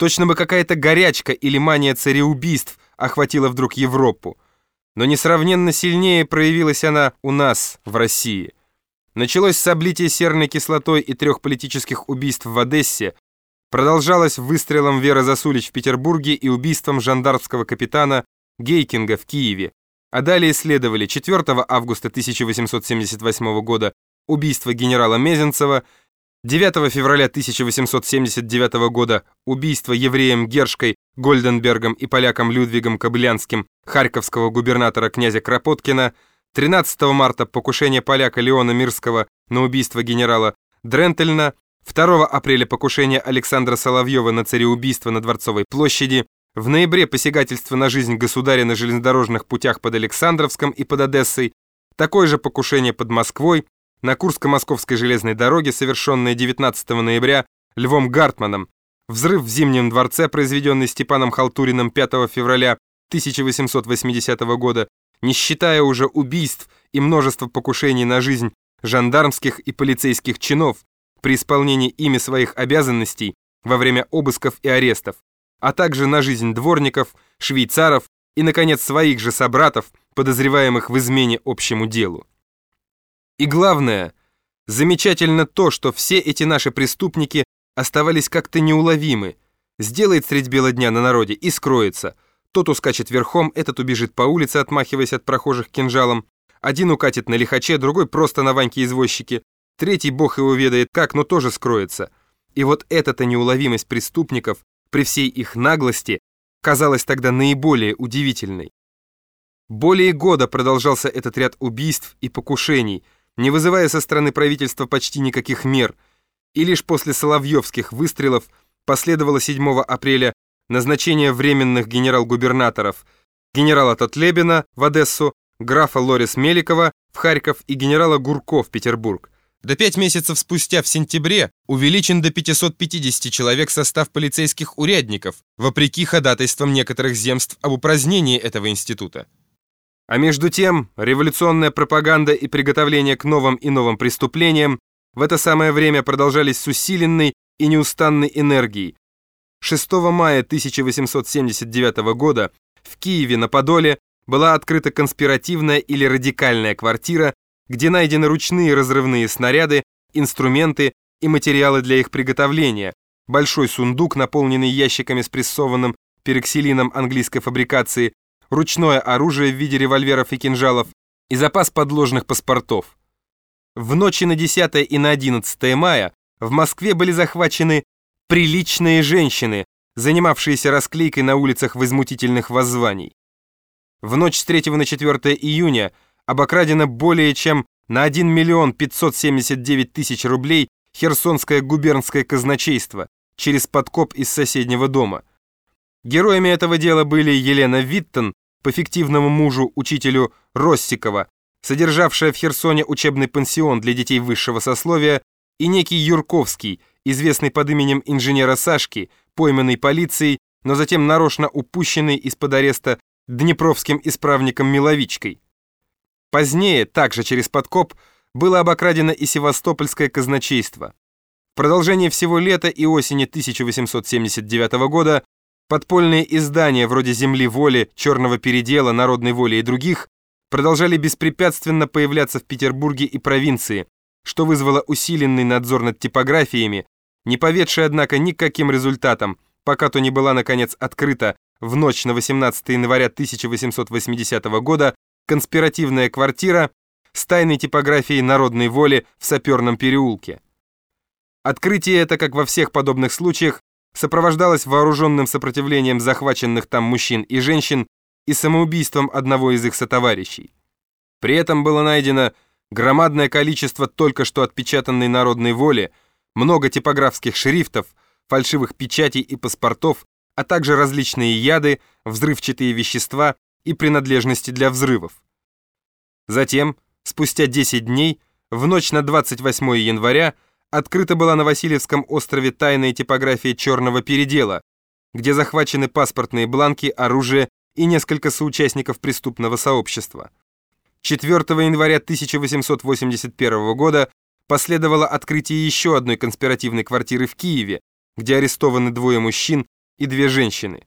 Точно бы какая-то горячка или мания цареубийств охватила вдруг Европу. Но несравненно сильнее проявилась она у нас, в России. Началось с облития серной кислотой и трех политических убийств в Одессе, продолжалось выстрелом Веры Засулич в Петербурге и убийством жандармского капитана Гейкинга в Киеве, а далее следовали 4 августа 1878 года убийство генерала Мезенцева, 9 февраля 1879 года убийство евреем Гершкой, Гольденбергом и поляком Людвигом Кобылянским харьковского губернатора князя Кропоткина, 13 марта покушение поляка Леона Мирского на убийство генерала Дрентельна, 2 апреля покушение Александра Соловьева на цареубийство на Дворцовой площади, в ноябре посягательство на жизнь государя на железнодорожных путях под Александровском и под Одессой, такое же покушение под Москвой, на Курско-Московской железной дороге, совершенное 19 ноября Львом Гартманом, взрыв в Зимнем дворце, произведенный Степаном Халтуриным 5 февраля 1880 года, не считая уже убийств и множества покушений на жизнь жандармских и полицейских чинов при исполнении ими своих обязанностей во время обысков и арестов, а также на жизнь дворников, швейцаров и, наконец, своих же собратов, подозреваемых в измене общему делу. И главное, замечательно то, что все эти наши преступники оставались как-то неуловимы. Сделает средь бела дня на народе и скроется. Тот ускачет верхом, этот убежит по улице, отмахиваясь от прохожих кинжалом. Один укатит на лихаче, другой просто на Ваньке-извозчике. Третий, бог его ведает как, но тоже скроется. И вот эта-то неуловимость преступников, при всей их наглости, казалась тогда наиболее удивительной. Более года продолжался этот ряд убийств и покушений – не вызывая со стороны правительства почти никаких мер, и лишь после соловьевских выстрелов последовало 7 апреля назначение временных генерал-губернаторов генерала Татлебина в Одессу, графа Лорис Меликова в Харьков и генерала Гурко в Петербург. До пять месяцев спустя в сентябре увеличен до 550 человек состав полицейских урядников, вопреки ходатайствам некоторых земств об упразднении этого института. А между тем, революционная пропаганда и приготовление к новым и новым преступлениям в это самое время продолжались с усиленной и неустанной энергией. 6 мая 1879 года в Киеве на Подоле была открыта конспиративная или радикальная квартира, где найдены ручные разрывные снаряды, инструменты и материалы для их приготовления, большой сундук, наполненный ящиками с прессованным пероксилином английской фабрикации, ручное оружие в виде револьверов и кинжалов и запас подложных паспортов. В ночи на 10 и на 11 мая в Москве были захвачены приличные женщины, занимавшиеся расклейкой на улицах возмутительных воззваний. В ночь с 3 на 4 июня обокрадено более чем на 1 миллион 579 тысяч рублей Херсонское губернское казначейство через подкоп из соседнего дома. Героями этого дела были Елена Виттон, по фиктивному мужу, учителю Россикова, содержавшая в Херсоне учебный пансион для детей высшего сословия, и некий Юрковский, известный под именем инженера Сашки, пойманный полицией, но затем нарочно упущенный из-под ареста днепровским исправником Миловичкой. Позднее, также через подкоп, было обокрадено и Севастопольское казначейство. В продолжение всего лета и осени 1879 года Подпольные издания вроде «Земли воли», «Черного передела», «Народной воли» и других продолжали беспрепятственно появляться в Петербурге и провинции, что вызвало усиленный надзор над типографиями, не поведший, однако, никаким результатом, пока то не была, наконец, открыта в ночь на 18 января 1880 года конспиративная квартира с тайной типографией народной воли в Саперном переулке. Открытие это, как во всех подобных случаях, сопровождалась вооруженным сопротивлением захваченных там мужчин и женщин и самоубийством одного из их сотоварищей. При этом было найдено громадное количество только что отпечатанной народной воли, много типографских шрифтов, фальшивых печатей и паспортов, а также различные яды, взрывчатые вещества и принадлежности для взрывов. Затем, спустя 10 дней, в ночь на 28 января, Открыта была на Васильевском острове тайная типография черного передела, где захвачены паспортные бланки, оружие и несколько соучастников преступного сообщества. 4 января 1881 года последовало открытие еще одной конспиративной квартиры в Киеве, где арестованы двое мужчин и две женщины.